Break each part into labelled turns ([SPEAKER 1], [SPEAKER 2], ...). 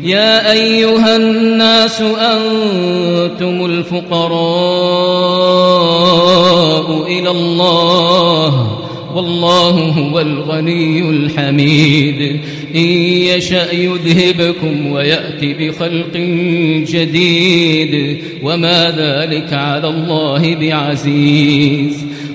[SPEAKER 1] يا أيها الناس أنتم الفقراء إلى الله والله هو الغني الحميد إن يشأ يذهبكم ويأتي بخلق جديد وما ذلك على الله بعزيز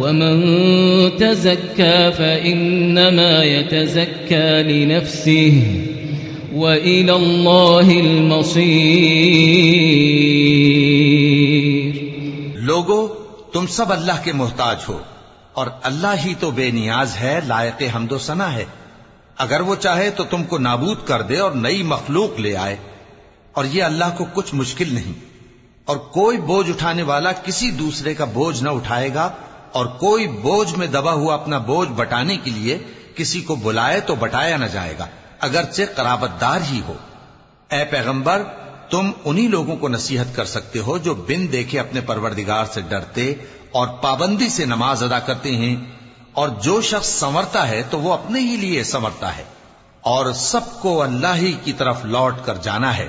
[SPEAKER 1] ومن تزكى فإنما يتزكى لنفسه وإلى الله المصير
[SPEAKER 2] لوگو، تم سب اللہ کے محتاج ہو اور اللہ ہی تو بے نیاز ہے، لائق حمد و ثنا ہے۔ اگر وہ چاہے تو تم کو نابود کر دے اور نئی مخلوق لے آئے۔ اور یہ اللہ کو کچھ مشکل نہیں۔ اور کوئی بوجھ اٹھانے والا کسی دوسرے کا بوجھ نہ اٹھائے گا۔ اور کوئی بوجھ میں دبا ہوا اپنا بوجھ بٹانے کے لیے کسی کو بلائے تو بٹایا نہ جائے گا، اگرچہ قرابت دار ہی ہو۔ اے پیغمبر، تم انہی لوگوں کو نصیحت کر سکتے ہو جو بن دیکھے اپنے پروردگار سے ڈرتے اور پابندی سے نماز ادا کرتے ہیں، اور جو شخص سنورتا ہے تو وہ اپنے ہی لیے سنورتا ہے، اور سب کو اللہ ہی کی طرف لوٹ کر جانا ہے۔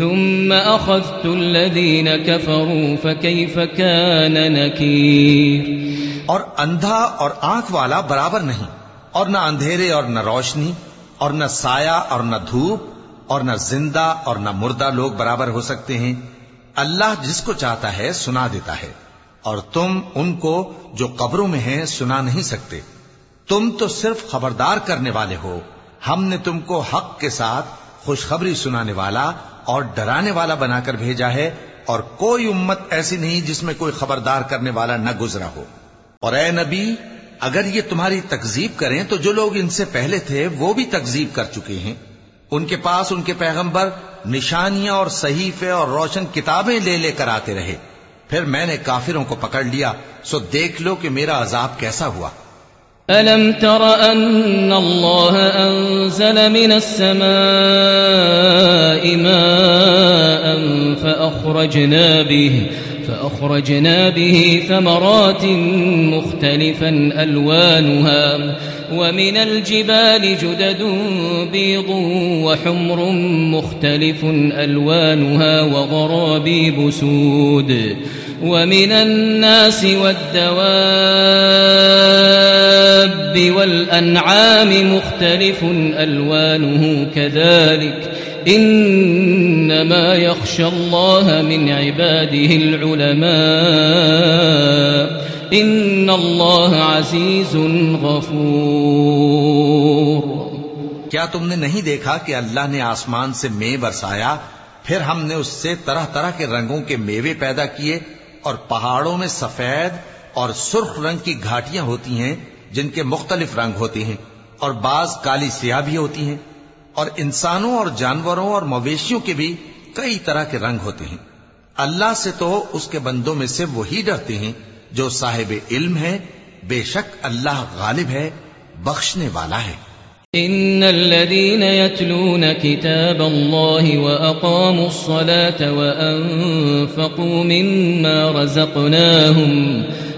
[SPEAKER 1] ثم أخذت الذين كفروا فكيف كان نكير؟
[SPEAKER 2] اور اندھا اور آنکھ والا برابر نہیں، اور نہ اندھیرے اور نہ روشنی، اور نہ سایہ اور نہ دھوپ، اور نہ زندہ اور نہ مردہ لوگ برابر ہو سکتے ہیں۔ اللہ جس کو چاہتا ہے سنا دیتا ہے، اور تم ان کو جو قبروں میں ہیں سنا نہیں سکتے۔ تم تو صرف خبردار کرنے والے ہو، ہم نے تم کو حق کے ساتھ خوشخبری سنانے والا اور ڈرانے والا بنا کر بھیجا ہے اور کوئی امت ایسی نہیں جس میں کوئی خبردار کرنے والا نہ گزرا ہو۔ اور اے نبی، اگر یہ تمہاری تکزیب کریں تو جو لوگ ان سے پہلے تھے وہ بھی تکزیب کر چکے ہیں۔ ان کے پاس ان کے پیغمبر نشانیاں اور صحیفے اور روشن کتابیں لے لے کر آتے رہے۔ پھر میں نے کافروں کو پکڑ لیا، سو دیکھ لو کہ میرا عذاب کیسا ہوا۔
[SPEAKER 1] ألم تر أن الله أنزل من السماء ماء فأخرجنا به فأخرجنا به ثمرات مختلفا ألوانها ومن الجبال جدد بيض وحمر مختلف ألوانها وغرابيب سود ومن الناس والدواب والأنعام مختلف ألوانه كذلك إنما يخشى الله من عباده العلماء إن الله عزيز غفور
[SPEAKER 2] کیا تم نے نہیں دیکھا کہ اللہ نے آسمان سے مے برسایا؟ پھر ہم نے اس سے طرح طرح کے رنگوں کے میوے پیدا کیے اور پہاڑوں میں سفید اور سرخ رنگ کی گھاٹیاں ہوتی ہیں۔ جن کے مختلف رنگ ہوتے ہیں اور بعض کالی سیاہ بھی ہوتی ہیں اور انسانوں اور جانوروں اور مویشیوں کے بھی کئی طرح کے رنگ ہوتے ہیں۔ اللہ سے تو اس کے بندوں میں سے وہی ڈرتے ہیں جو صاحب علم ہے بے شک اللہ غالب ہے، بخشنے والا ہے۔
[SPEAKER 1] إن الذين يتلون كتاب الله وأقاموا الصلاة وأنفقوا مما رزقناهم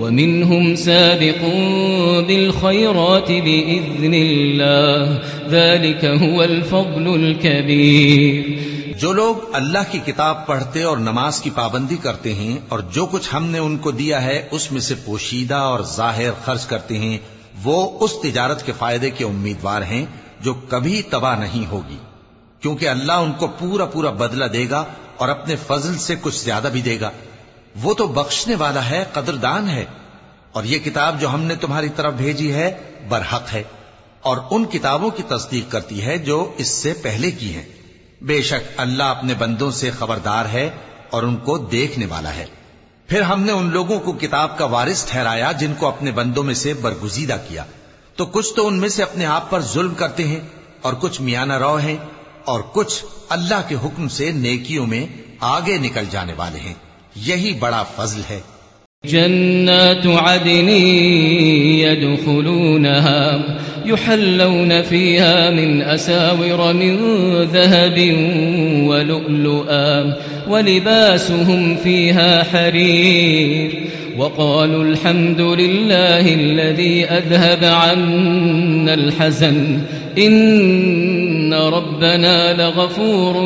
[SPEAKER 1] ومنهم سابق بالخيرات بإذن الله. ذلك هو الفضل الكبير.
[SPEAKER 2] جو لوگ اللہ کی کتاب پڑھتے اور نماز کی پابندی کرتے ہیں اور جو کچھ ہم نے ان کو دیا ہے، اس میں سے پوشیدہ اور ظاہر خرچ کرتے ہیں، وہ اس تجارت کے فائدے کے امیدوار ہیں جو کبھی تباہ نہیں ہوگی، کیونکہ اللہ ان کو پورا پورا بدلہ دے گا اور اپنے فضل سے کچھ زیادہ بھی دے گا۔ وہ تو بخشنے والا ہے، قدردان ہے۔ اور یہ کتاب جو ہم نے تمہاری طرف بھیجی ہے، برحق ہے۔ اور ان کتابوں کی تصدیق کرتی ہے جو اس سے پہلے کی ہیں۔ بے شک اللہ اپنے بندوں سے خبردار ہے اور ان کو دیکھنے والا ہے۔ پھر ہم نے ان لوگوں کو کتاب کا وارث ٹھہرایا جن کو اپنے بندوں میں سے برگزیدہ کیا۔ تو کچھ تو ان میں سے اپنے آپ پر ظلم کرتے ہیں اور کچھ میانہ رو ہیں اور کچھ اللہ کے حکم سے نیکیوں میں آگے نکل جانے والے ہیں۔ یہی بڑا فضل ہے۔
[SPEAKER 1] جنات عدن يدخلونها، يحلون فيها من أساور من ذهب ولؤلؤا، ولباسهم فيها حرير. وقالوا الحمد لله الذي أذهب عنا الحزن إن ربنا لغفور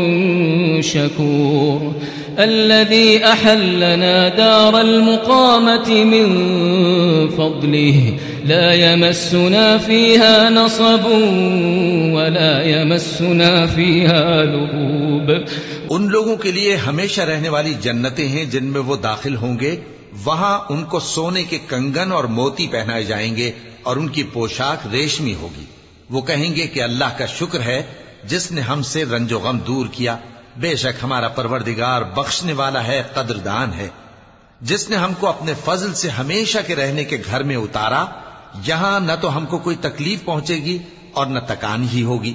[SPEAKER 1] شكور الذي أحلنا دار المقامة من فضله لا يمسنا فيها نصب ولا يمسنا فيها لغوب
[SPEAKER 2] ان لوگوں کے لیے ہمیشہ رہنے والی جنتیں ہیں جن میں وہ داخل ہوں گے۔ وہاں ان کو سونے کے کنگن اور موتی پہنائے جائیں گے اور ان کی پوشاک ریشمی ہوگی۔ وہ کہیں گے کہ اللہ کا شکر ہے جس نے ہم سے رنج و غم دور کیا۔ بے شک ہمارا پروردگار بخشنے والا ہے، قدردان ہے۔ جس نے ہم کو اپنے فضل سے ہمیشہ کے رہنے کے گھر میں اتارا، یہاں نہ تو ہم کو کوئی تکلیف پہنچے گی اور نہ تکان ہی ہوگی۔